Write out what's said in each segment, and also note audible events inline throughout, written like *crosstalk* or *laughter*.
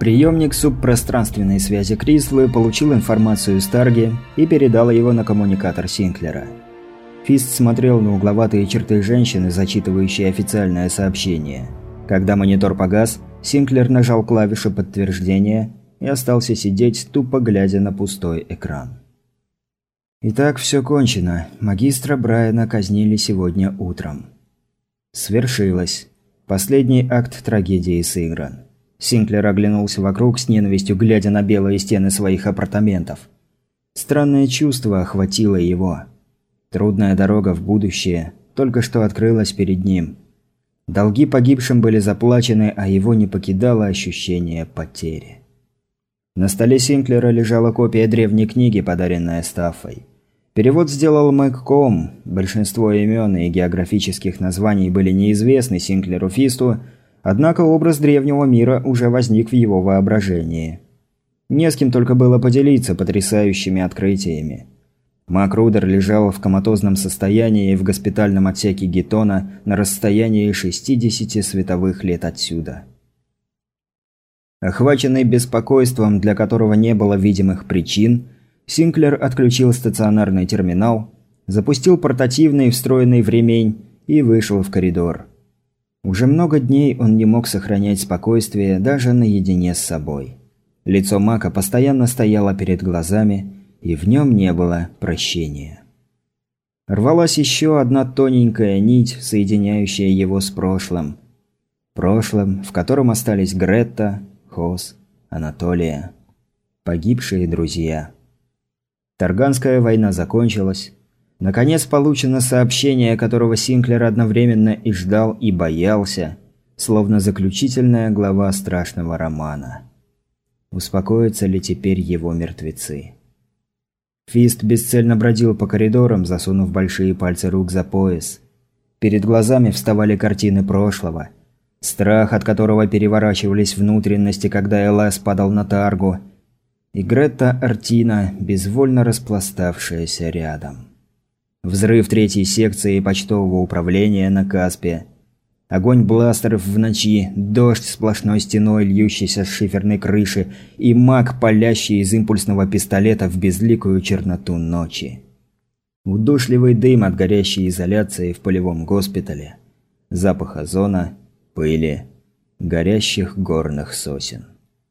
Приемник субпространственной связи Крислы получил информацию с Тарги и передал его на коммуникатор Синклера. Фист смотрел на угловатые черты женщины, зачитывающей официальное сообщение. Когда монитор погас, Синклер нажал клавишу подтверждения и остался сидеть, тупо глядя на пустой экран. Итак, все кончено. Магистра Брайана казнили сегодня утром. Свершилось. Последний акт трагедии сыгран. Синклер оглянулся вокруг с ненавистью, глядя на белые стены своих апартаментов. Странное чувство охватило его. Трудная дорога в будущее только что открылась перед ним. Долги погибшим были заплачены, а его не покидало ощущение потери. На столе Синклера лежала копия древней книги, подаренная Стаффой. Перевод сделал Мэгком. Большинство имен и географических названий были неизвестны Синклеру Фисту, Однако образ древнего мира уже возник в его воображении. Не с кем только было поделиться потрясающими открытиями. Мак Рудер лежал в коматозном состоянии в госпитальном отсеке Гетона на расстоянии 60 световых лет отсюда. Охваченный беспокойством, для которого не было видимых причин, Синклер отключил стационарный терминал, запустил портативный, встроенный в ремень и вышел в коридор. Уже много дней он не мог сохранять спокойствие даже наедине с собой. Лицо Мака постоянно стояло перед глазами, и в нем не было прощения. Рвалась еще одна тоненькая нить, соединяющая его с прошлым. Прошлым, в котором остались Гретта, Хос, Анатолия. Погибшие друзья. Тарганская война закончилась. Наконец получено сообщение, которого Синклер одновременно и ждал, и боялся, словно заключительная глава страшного романа. Успокоятся ли теперь его мертвецы? Фист бесцельно бродил по коридорам, засунув большие пальцы рук за пояс. Перед глазами вставали картины прошлого. Страх, от которого переворачивались внутренности, когда Элас падал на таргу. И Гретта Артина, безвольно распластавшаяся рядом. Взрыв третьей секции почтового управления на Каспе. Огонь бластеров в ночи, дождь сплошной стеной, льющийся с шиферной крыши, и маг, палящий из импульсного пистолета в безликую черноту ночи. Удушливый дым от горящей изоляции в полевом госпитале. Запах озона, пыли, горящих горных сосен.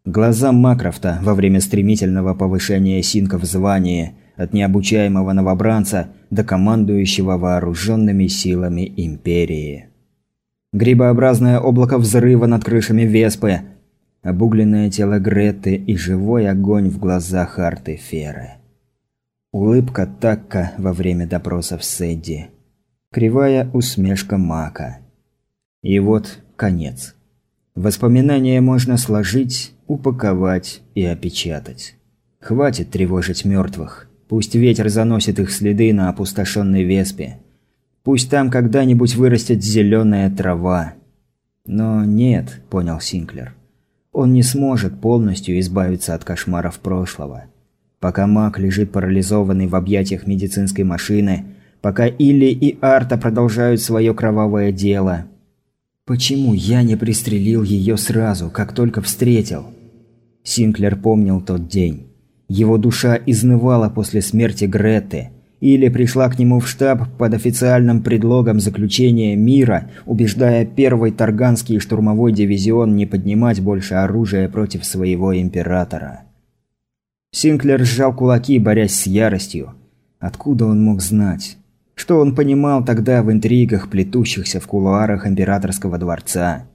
Глаза Макрофта во время стремительного повышения Синка в звании – от необучаемого новобранца до командующего вооруженными силами Империи. Грибообразное облако взрыва над крышами Веспы, обугленное тело Греты и живой огонь в глазах Арты Феры. Улыбка Такка во время допросов Сэдди. Кривая усмешка Мака. И вот конец. Воспоминания можно сложить, упаковать и опечатать. Хватит тревожить мертвых. Пусть ветер заносит их следы на опустошенной веспе. Пусть там когда-нибудь вырастет зеленая трава. Но нет, понял Синклер. Он не сможет полностью избавиться от кошмаров прошлого. Пока маг лежит парализованный в объятиях медицинской машины, пока Илли и Арта продолжают свое кровавое дело. Почему я не пристрелил ее сразу, как только встретил? Синклер помнил тот день. Его душа изнывала после смерти Греты. Или пришла к нему в штаб под официальным предлогом заключения мира, убеждая первый Тарганский штурмовой дивизион не поднимать больше оружия против своего императора. Синклер сжал кулаки, борясь с яростью. Откуда он мог знать? Что он понимал тогда в интригах, плетущихся в кулуарах императорского дворца?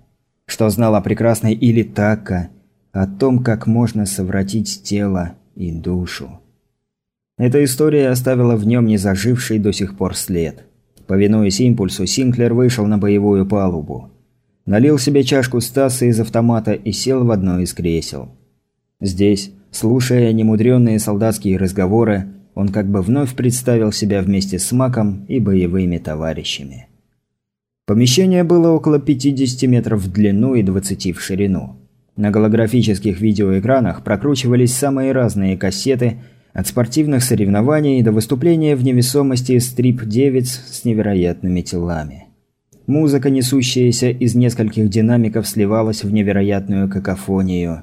Что знал о прекрасной Или Такка? О том, как можно совратить тело и душу. Эта история оставила в нем незаживший до сих пор след. Повинуясь импульсу, Синклер вышел на боевую палубу. Налил себе чашку Стаса из автомата и сел в одно из кресел. Здесь, слушая немудренные солдатские разговоры, он как бы вновь представил себя вместе с Маком и боевыми товарищами. Помещение было около 50 метров в длину и 20 в ширину. На голографических видеоэкранах прокручивались самые разные кассеты, от спортивных соревнований до выступления в невесомости стрип-девиц с невероятными телами. Музыка, несущаяся из нескольких динамиков, сливалась в невероятную какофонию.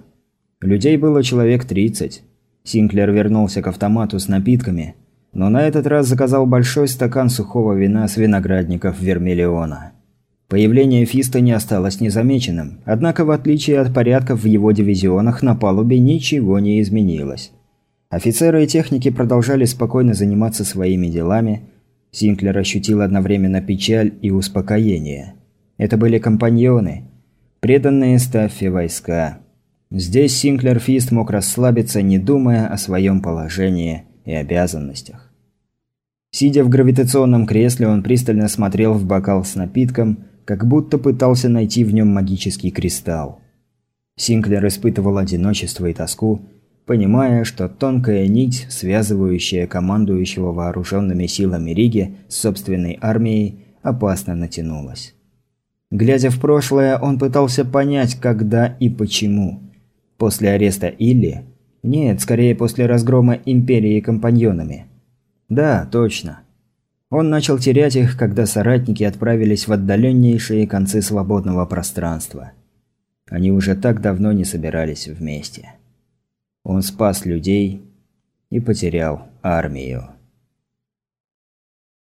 Людей было человек 30. Синклер вернулся к автомату с напитками, но на этот раз заказал большой стакан сухого вина с виноградников Вермиллиона. Появление Фиста не осталось незамеченным, однако в отличие от порядков в его дивизионах на палубе ничего не изменилось. Офицеры и техники продолжали спокойно заниматься своими делами. Синклер ощутил одновременно печаль и успокоение. Это были компаньоны, преданные Стаффе войска. Здесь Синклер Фист мог расслабиться, не думая о своем положении и обязанностях. Сидя в гравитационном кресле, он пристально смотрел в бокал с напитком, как будто пытался найти в нем магический кристалл. Синклер испытывал одиночество и тоску, понимая, что тонкая нить, связывающая командующего вооруженными силами Риги с собственной армией, опасно натянулась. Глядя в прошлое, он пытался понять, когда и почему. После ареста Илли? Нет, скорее после разгрома Империи компаньонами. Да, точно. Он начал терять их, когда соратники отправились в отдаленнейшие концы свободного пространства. Они уже так давно не собирались вместе. Он спас людей и потерял армию.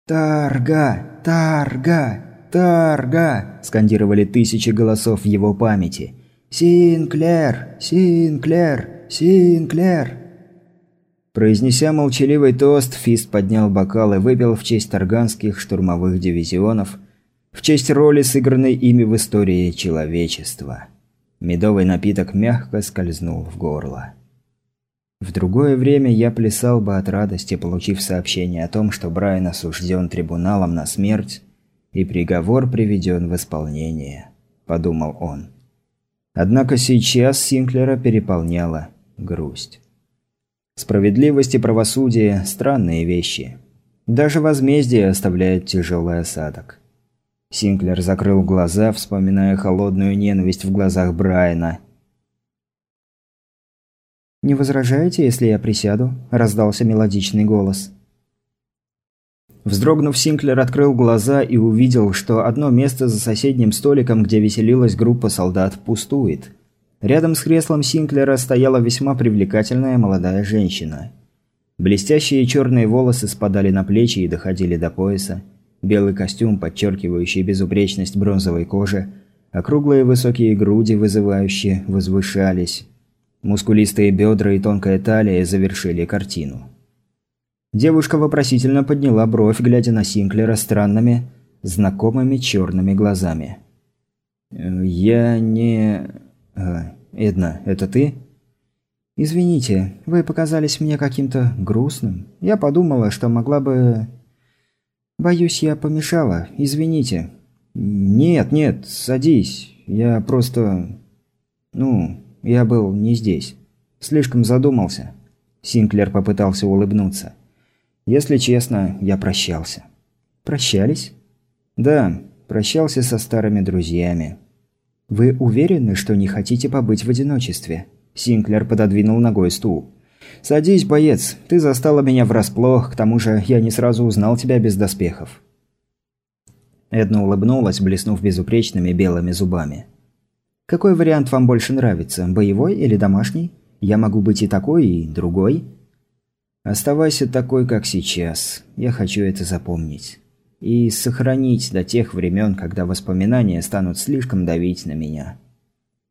«Тарга! Тарга! Тарга!» – скандировали тысячи голосов в его памяти. «Синклер! Синклер! Синклер!» Произнеся молчаливый тост, Фист поднял бокал и выпил в честь тарганских штурмовых дивизионов, в честь роли, сыгранной ими в истории человечества. Медовый напиток мягко скользнул в горло. В другое время я плясал бы от радости, получив сообщение о том, что Брайан осужден трибуналом на смерть и приговор приведен в исполнение, подумал он. Однако сейчас Синклера переполняла грусть. Справедливость и правосудие – странные вещи. Даже возмездие оставляет тяжелый осадок. Синклер закрыл глаза, вспоминая холодную ненависть в глазах Брайана – «Не возражаете, если я присяду?» – раздался мелодичный голос. Вздрогнув, Синклер открыл глаза и увидел, что одно место за соседним столиком, где веселилась группа солдат, пустует. Рядом с креслом Синклера стояла весьма привлекательная молодая женщина. Блестящие черные волосы спадали на плечи и доходили до пояса. Белый костюм, подчеркивающий безупречность бронзовой кожи, округлые высокие груди, вызывающие, возвышались. Мускулистые бедра и тонкая талия завершили картину. Девушка вопросительно подняла бровь, глядя на Синклера странными, знакомыми черными глазами. «Э, «Я не... А, Эдна, это ты?» «Извините, вы показались мне каким-то грустным. Я подумала, что могла бы...» «Боюсь, я помешала. Извините». «Нет, нет, садись. Я просто... Ну, я был не здесь. Слишком задумался. Синклер попытался улыбнуться. Если честно, я прощался. Прощались? Да, прощался со старыми друзьями. Вы уверены, что не хотите побыть в одиночестве? Синклер пододвинул ногой стул. «Садись, боец. Ты застала меня врасплох, к тому же я не сразу узнал тебя без доспехов». Эдна улыбнулась, блеснув безупречными белыми зубами. Какой вариант вам больше нравится, боевой или домашний? Я могу быть и такой, и другой. Оставайся такой, как сейчас. Я хочу это запомнить. И сохранить до тех времен, когда воспоминания станут слишком давить на меня.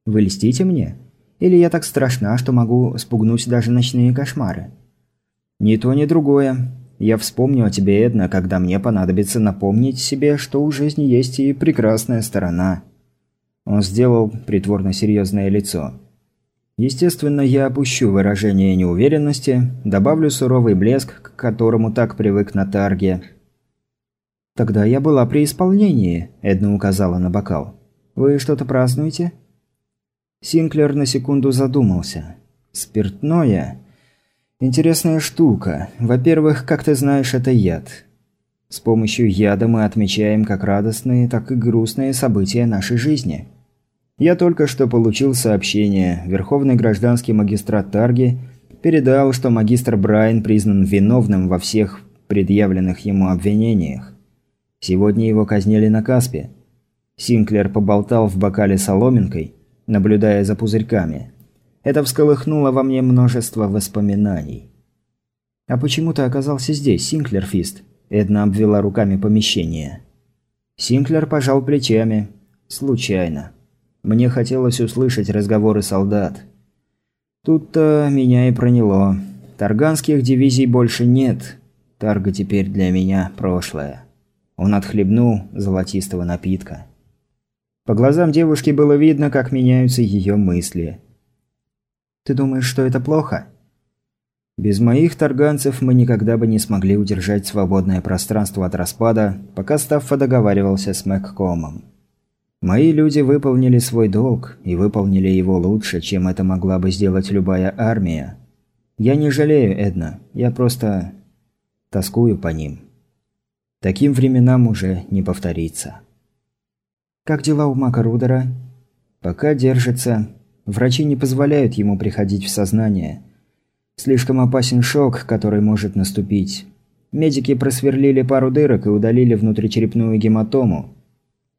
Вы льстите мне? Или я так страшна, что могу спугнуть даже ночные кошмары? Ни то, ни другое. Я вспомню о тебе, Эдна, когда мне понадобится напомнить себе, что у жизни есть и прекрасная сторона – он сделал притворно серьезное лицо. Естественно, я опущу выражение неуверенности, добавлю суровый блеск, к которому так привык на тарге. «Тогда я была при исполнении», – Эдна указала на бокал. «Вы что-то празднуете?» Синклер на секунду задумался. «Спиртное? Интересная штука. Во-первых, как ты знаешь, это яд. С помощью яда мы отмечаем как радостные, так и грустные события нашей жизни». Я только что получил сообщение. Верховный гражданский магистрат Тарги передал, что магистр Брайан признан виновным во всех предъявленных ему обвинениях. Сегодня его казнили на Каспе. Синклер поболтал в бокале соломинкой, наблюдая за пузырьками. Это всколыхнуло во мне множество воспоминаний. «А почему ты оказался здесь, Синклерфист?» Эдна обвела руками помещение. Синклер пожал плечами. «Случайно. Мне хотелось услышать разговоры солдат. Тут-то меня и проняло. Тарганских дивизий больше нет. Тарга теперь для меня прошлое». Он отхлебнул золотистого напитка. По глазам девушки было видно, как меняются ее мысли. «Ты думаешь, что это плохо?» «Без моих тарганцев мы никогда бы не смогли удержать свободное пространство от распада, пока Стаффа договаривался с Мэгкомом. Мои люди выполнили свой долг, и выполнили его лучше, чем это могла бы сделать любая армия. Я не жалею, Эдна, я просто... тоскую по ним. Таким временам уже не повторится». «Как дела у Мака Рудера?» «Пока держится. Врачи не позволяют ему приходить в сознание. Слишком опасен шок, который может наступить. Медики просверлили пару дырок и удалили внутричерепную гематому.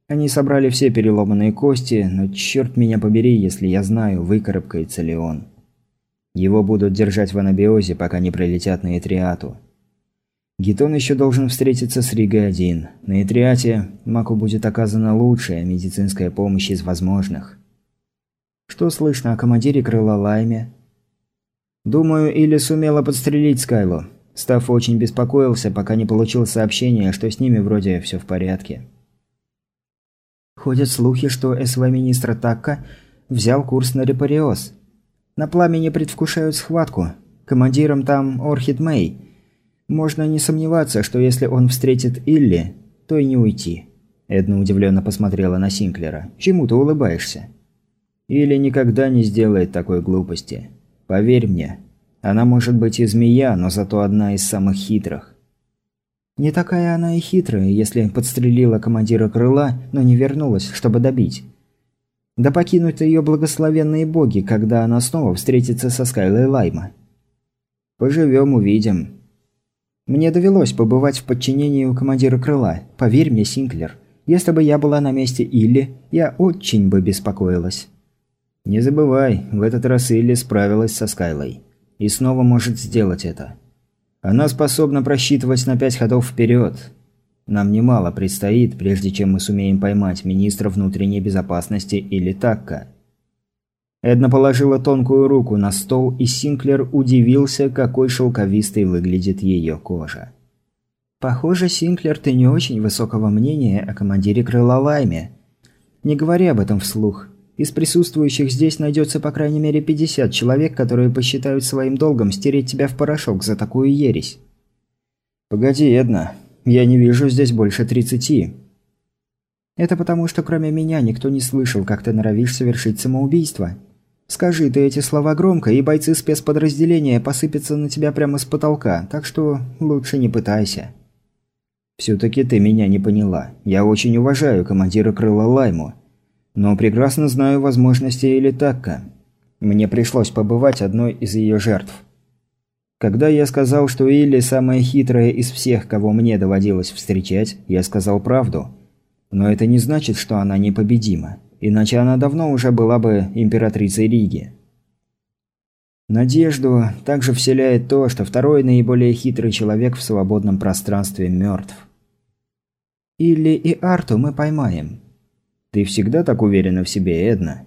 Они собрали все переломанные кости, но черт меня побери, если я знаю, выкарабкается ли он. Его будут держать в анабиозе, пока не прилетят на Этриату. Гитон еще должен встретиться с Ригой-1. На Итриате Маку будет оказана лучшая медицинская помощь из возможных. Что слышно о командире крыла Лайме? Думаю, или сумела подстрелить Скайлу. Став очень беспокоился, пока не получил сообщение, что с ними вроде все в порядке. Ходят слухи, что СВ-министра Такка взял курс на Репариоз. На пламени предвкушают схватку. Командиром там Орхид Мэй – можно не сомневаться, что если он встретит Илли, то и не уйти. Эдна удивленно посмотрела на Синклера. «Чему ты улыбаешься?» «Илли никогда не сделает такой глупости. Поверь мне, она может быть и змея, но зато одна из самых хитрых». «Не такая она и хитрая, если подстрелила командира крыла, но не вернулась, чтобы добить. Да покинут ее благословенные боги, когда она снова встретится со Скайлой Лайма». «Поживем, увидим», мне довелось побывать в подчинении у командира крыла. Поверь мне, Синклер, если бы я была на месте Илли, я очень бы беспокоилась. Не забывай, в этот раз Илли справилась со Скайлой. И снова может сделать это. Она способна просчитывать на пять ходов вперед. Нам немало предстоит, прежде чем мы сумеем поймать министра внутренней безопасности или Такка. Эдна положила тонкую руку на стол, и Синклер удивился, какой шелковистой выглядит ее кожа. «Похоже, Синклер, ты не очень высокого мнения о командире крыла Лайме. Не говори об этом вслух. Из присутствующих здесь найдется по крайней мере 50 человек, которые посчитают своим долгом стереть тебя в порошок за такую ересь». «Погоди, Эдна, я не вижу здесь больше 30. «Это потому, что кроме меня никто не слышал, как ты норовишь совершить самоубийство. Скажи ты эти слова громко, и бойцы спецподразделения посыпятся на тебя прямо с потолка, так что лучше не пытайся. Все-таки ты меня не поняла. Я очень уважаю командира крыла Лайму, но прекрасно знаю возможности Элитакка. Мне пришлось побывать одной из ее жертв. Когда я сказал, что Илли самая хитрая из всех, кого мне доводилось встречать, я сказал правду. Но это не значит, что она непобедима. Иначе она давно уже была бы императрицей Риги. Надежду также вселяет то, что второй наиболее хитрый человек в свободном пространстве мертв. Или и Арту мы поймаем. Ты всегда так уверена в себе, Эдна?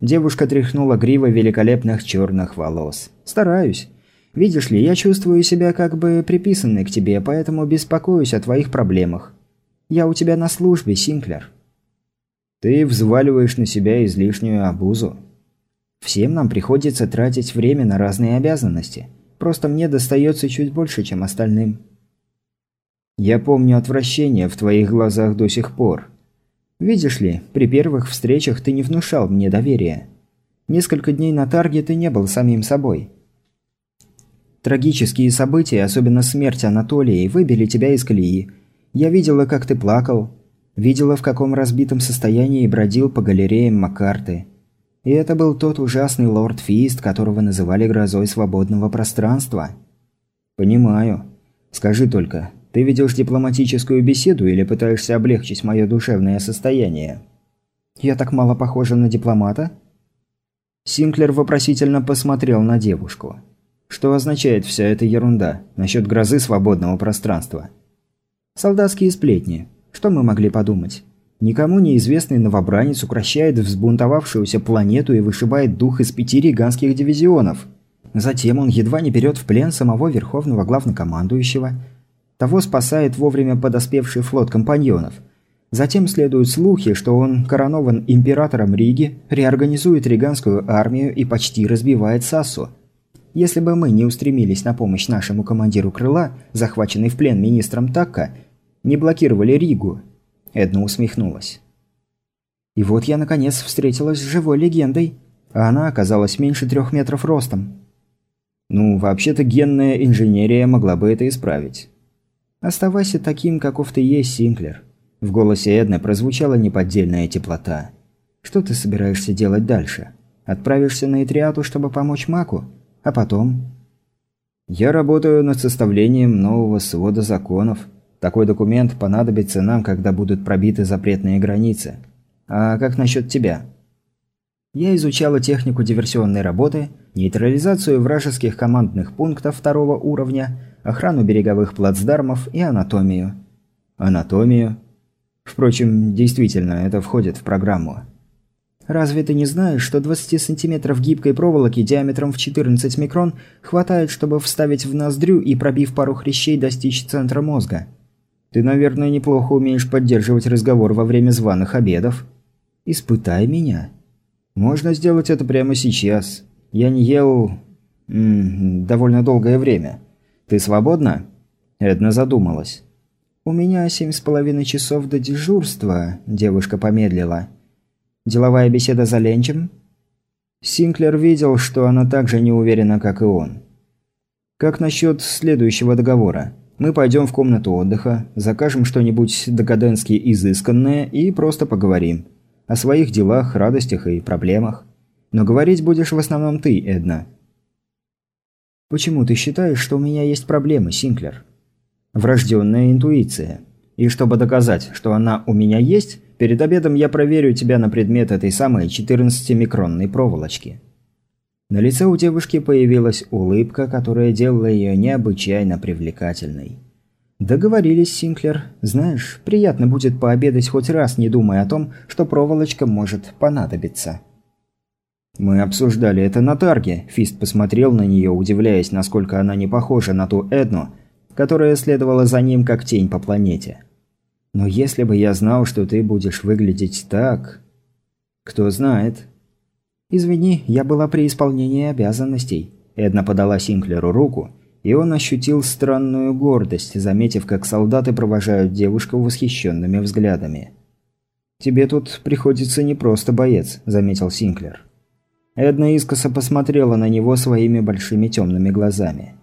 Девушка тряхнула гривой великолепных черных волос. Стараюсь. Видишь ли, я чувствую себя как бы приписанной к тебе, поэтому беспокоюсь о твоих проблемах. Я у тебя на службе, Синклер. Ты взваливаешь на себя излишнюю обузу. Всем нам приходится тратить время на разные обязанности. Просто мне достается чуть больше, чем остальным. Я помню отвращение в твоих глазах до сих пор. Видишь ли, при первых встречах ты не внушал мне доверия. Несколько дней на тарге ты не был самим собой. Трагические события, особенно смерть Анатолии, выбили тебя из колеи. Я видела, как ты плакал, Видела, в каком разбитом состоянии бродил по галереям Маккарты. И это был тот ужасный лорд Фист, которого называли грозой свободного пространства. Понимаю. Скажи только, ты ведешь дипломатическую беседу или пытаешься облегчить мое душевное состояние? Я так мало похожа на дипломата? Синклер вопросительно посмотрел на девушку. Что означает вся эта ерунда насчет грозы свободного пространства? Солдатские сплетни. Что мы могли подумать? Никому неизвестный новобранец укращает взбунтовавшуюся планету и вышибает дух из пяти риганских дивизионов. Затем он едва не берет в плен самого верховного главнокомандующего. Того спасает вовремя подоспевший флот компаньонов. Затем следуют слухи, что он коронован императором Риги, реорганизует риганскую армию и почти разбивает Сассу – если бы мы не устремились на помощь нашему командиру крыла, захваченный в плен министром Такка, не блокировали Ригу, Эдна усмехнулась. И вот я наконец встретилась с живой легендой, а она оказалась меньше трех метров ростом. Ну, вообще-то генная инженерия могла бы это исправить. Оставайся таким, каков ты есть, Синклер. В голосе Эдны прозвучала неподдельная теплота. Что ты собираешься делать дальше? Отправишься на Итриату, чтобы помочь Маку? А потом? Я работаю над составлением нового свода законов. Такой документ понадобится нам, когда будут пробиты запретные границы. А как насчет тебя? Я изучала технику диверсионной работы, нейтрализацию вражеских командных пунктов второго уровня, охрану береговых плацдармов и анатомию. Анатомию? Впрочем, действительно, это входит в программу. Разве ты не знаешь, что 20 сантиметров гибкой проволоки диаметром в 14 микрон хватает, чтобы вставить в ноздрю и, пробив пару хрящей, достичь центра мозга? Ты, наверное, неплохо умеешь поддерживать разговор во время званых обедов. Испытай меня. Можно сделать это прямо сейчас. Я не ел... М -м, довольно долгое время. Ты свободна? Эдна задумалась. «У меня семь с половиной часов до дежурства», – девушка помедлила. Деловая беседа за ленчем? Синклер видел, что она так же не уверена, как и он. Как насчет следующего договора? Мы пойдем в комнату отдыха, закажем что-нибудь декаденски изысканное и просто поговорим. О своих делах, радостях и проблемах. Но говорить будешь в основном ты, Эдна. Почему ты считаешь, что у меня есть проблемы, Синклер? Врожденная интуиция. И чтобы доказать, что она у меня есть, Перед обедом я проверю тебя на предмет этой самой 14-микронной проволочки». На лице у девушки появилась улыбка, которая делала ее необычайно привлекательной. «Договорились, Синклер. Знаешь, приятно будет пообедать хоть раз, не думая о том, что проволочка может понадобиться». «Мы обсуждали это на тарге», – Фист посмотрел на нее, удивляясь, насколько она не похожа на ту Эдну, которая следовала за ним как тень по планете. Но если бы я знал, что ты будешь выглядеть так... Кто знает. Извини, я была при исполнении обязанностей. Эдна подала Синклеру руку, и он ощутил странную гордость, заметив, как солдаты провожают девушку восхищенными взглядами. «Тебе тут приходится не просто боец», – заметил Синклер. Эдна искоса посмотрела на него своими большими темными глазами.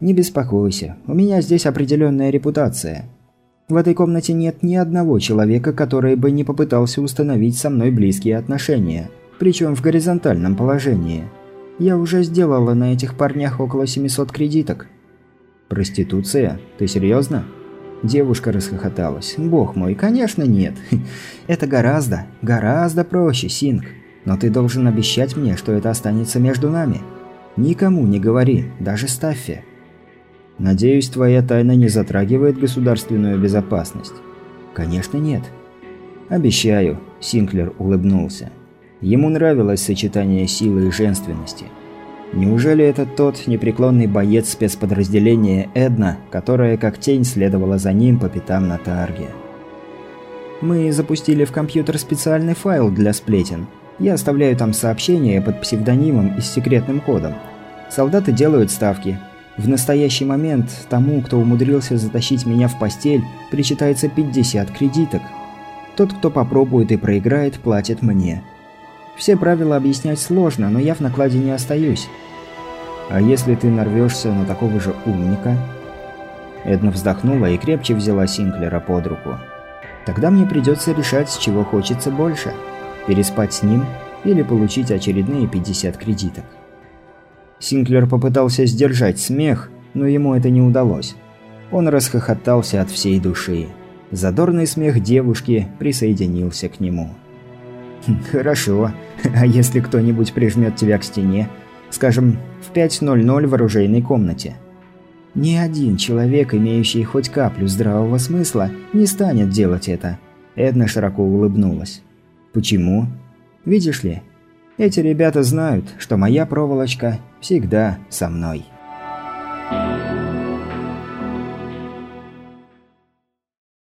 «Не беспокойся, у меня здесь определенная репутация. В этой комнате нет ни одного человека, который бы не попытался установить со мной близкие отношения, причем в горизонтальном положении. Я уже сделала на этих парнях около 700 кредиток. Проституция? Ты серьезно? Девушка расхохоталась. Бог мой, конечно нет. *laughs* Это гораздо, гораздо проще, Синг. Но ты должен обещать мне, что это останется между нами. Никому не говори, даже Стаффе. Надеюсь, твоя тайна не затрагивает государственную безопасность. Конечно, нет. Обещаю, Синклер улыбнулся. Ему нравилось сочетание силы и женственности. Неужели это тот непреклонный боец спецподразделения Эдна, которая как тень следовала за ним по пятам на Тарге? Мы запустили в компьютер специальный файл для сплетен. Я оставляю там сообщения под псевдонимом и с секретным кодом. Солдаты делают ставки, в настоящий момент тому, кто умудрился затащить меня в постель, причитается 50 кредиток. Тот, кто попробует и проиграет, платит мне. Все правила объяснять сложно, но я в накладе не остаюсь. А если ты нарвешься на такого же умника? Эдна вздохнула и крепче взяла Синклера под руку. Тогда мне придется решать, с чего хочется больше. Переспать с ним или получить очередные 50 кредиток. Синклер попытался сдержать смех, но ему это не удалось. Он расхохотался от всей души. Задорный смех девушки присоединился к нему. «Хорошо. А если кто-нибудь прижмет тебя к стене? Скажем, в 5.00 в оружейной комнате?» «Ни один человек, имеющий хоть каплю здравого смысла, не станет делать это». Эдна широко улыбнулась. «Почему?» «Видишь ли, эти ребята знают, что моя проволочка всегда со мной».